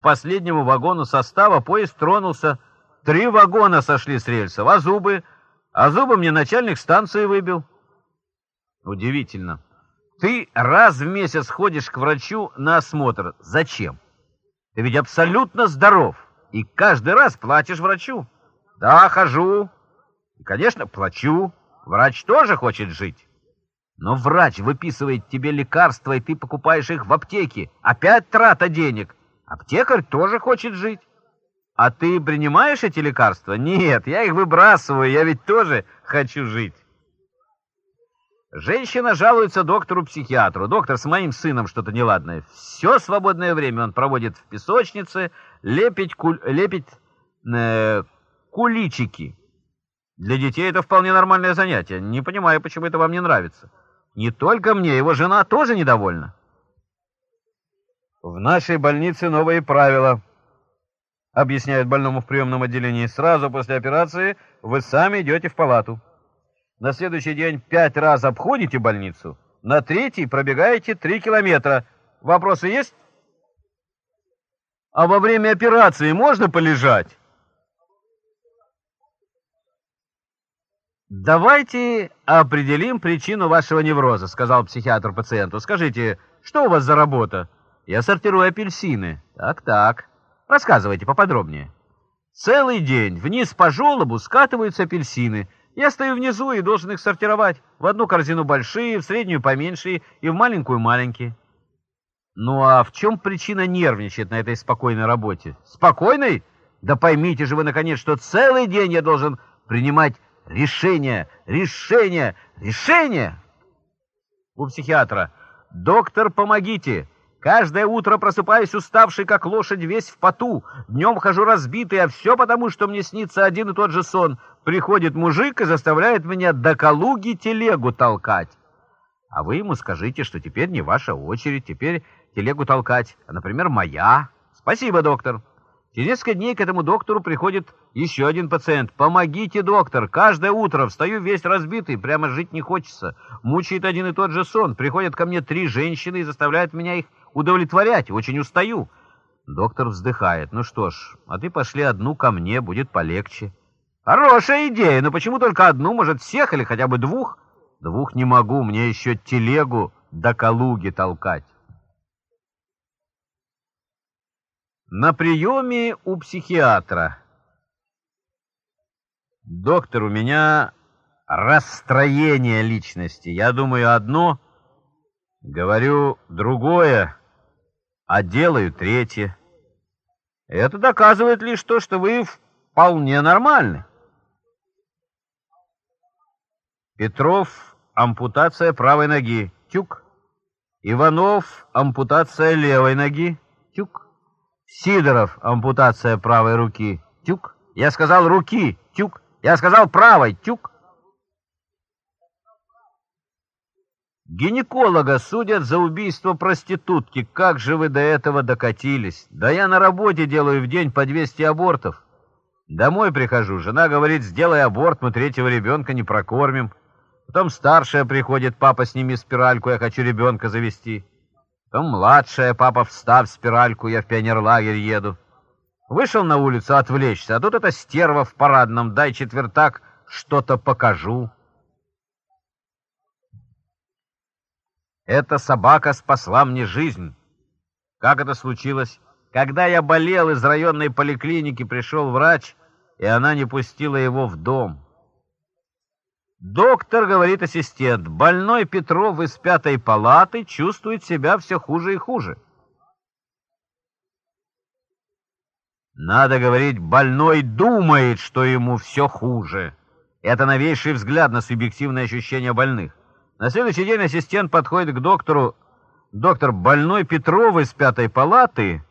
последнему вагону состава поезд тронулся. Три вагона сошли с рельсов, а зубы... А зубы мне начальник станции выбил. Удивительно. Ты раз в месяц ходишь к врачу на осмотр. Зачем? Ты ведь абсолютно здоров. И каждый раз платишь врачу. Да, хожу. И, конечно, плачу. Врач тоже хочет жить. Но врач выписывает тебе лекарства, и ты покупаешь их в аптеке. Опять трата денег. Аптекарь тоже хочет жить. А ты принимаешь эти лекарства? Нет, я их выбрасываю, я ведь тоже хочу жить. Женщина жалуется доктору-психиатру. Доктор, с моим сыном что-то неладное. Все свободное время он проводит в песочнице, лепить, куль, лепить э, куличики. Для детей это вполне нормальное занятие. Не понимаю, почему это вам не нравится. Не только мне, его жена тоже недовольна. В нашей больнице новые правила. Объясняют больному в приемном отделении. Сразу после операции вы сами идете в палату. На следующий день пять раз обходите больницу, на третий пробегаете три километра. Вопросы есть? А во время операции можно полежать? «Давайте определим причину вашего невроза», — сказал психиатр пациенту. «Скажите, что у вас за работа?» «Я сортирую апельсины». «Так-так. Рассказывайте поподробнее». «Целый день вниз по желобу скатываются апельсины». Я стою внизу и должен их сортировать. В одну корзину большие, в среднюю поменьше и в маленькую маленькие. Ну а в чем причина нервничать на этой спокойной работе? Спокойной? Да поймите же вы, наконец, что целый день я должен принимать решения, решения, решения. У психиатра. Доктор, помогите. Каждое утро просыпаюсь уставший, как лошадь, весь в поту. Днем хожу разбитый, а все потому, что мне снится один и тот же сон. Приходит мужик и заставляет меня до Калуги телегу толкать. А вы ему скажите, что теперь не ваша очередь, теперь телегу толкать, а, например, моя. Спасибо, доктор. Через несколько дней к этому доктору приходит еще один пациент. «Помогите, доктор! Каждое утро встаю весь разбитый, прямо жить не хочется. Мучает один и тот же сон. Приходят ко мне три женщины и заставляют меня их удовлетворять. Очень устаю». Доктор вздыхает. «Ну что ж, а ты пошли одну ко мне, будет полегче». «Хорошая идея, но почему только одну? Может, всех или хотя бы двух?» «Двух не могу, мне еще телегу до Калуги толкать». На приеме у психиатра. Доктор, у меня расстроение личности. Я думаю одно, говорю другое, а делаю третье. Это доказывает лишь то, что вы вполне нормальны. Петров — ампутация правой ноги. Тюк. Иванов — ампутация левой ноги. Тюк. Сидоров, ампутация правой руки. Тюк. Я сказал руки. Тюк. Я сказал правой. Тюк. Гинеколога судят за убийство проститутки. Как же вы до этого докатились? Да я на работе делаю в день по 200 абортов. Домой прихожу, жена говорит, сделай аборт, мы третьего ребенка не прокормим. Потом старшая приходит, папа, сними спиральку, я хочу ребенка завести. Потом младшая, папа, встав спиральку, я в пионерлагерь еду. Вышел на улицу отвлечься, а тут эта стерва в парадном, дай четвертак, что-то покажу. Эта собака спасла мне жизнь. Как это случилось? Когда я болел, из районной поликлиники пришел врач, и она не пустила его в дом. Доктор, говорит ассистент, больной Петров из пятой палаты чувствует себя все хуже и хуже. Надо говорить, больной думает, что ему все хуже. Это новейший взгляд на субъективное ощущение больных. На следующий день ассистент подходит к доктору. Доктор, больной Петров из пятой палаты